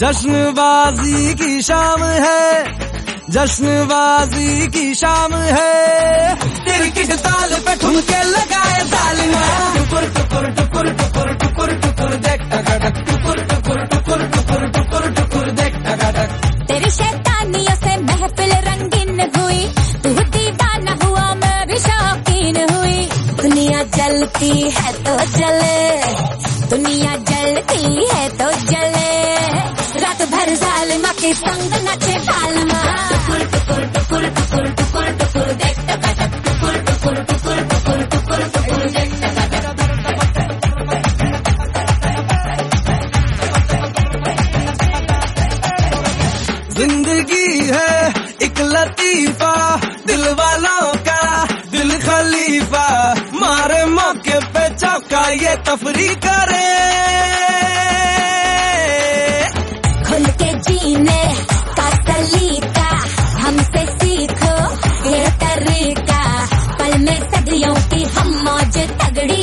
जश्नबाजी की शाम है जश्नबाजी की शाम है। तेरी किस ताल पे ठुमके जलती है तो जले दुनिया जलती है तो जले रात भर जालिमा के संग नचे बालमा टुकुर टुकुर टुकुर टुकुर टुकुर टुकुर ज़िंदगी है एक लतीफा दिल वालों का ये तफरी करे। खुल के जीने का तलीका हमसे सीखो, ये तरीका। पल में सदियों की हम मौज तगड़ी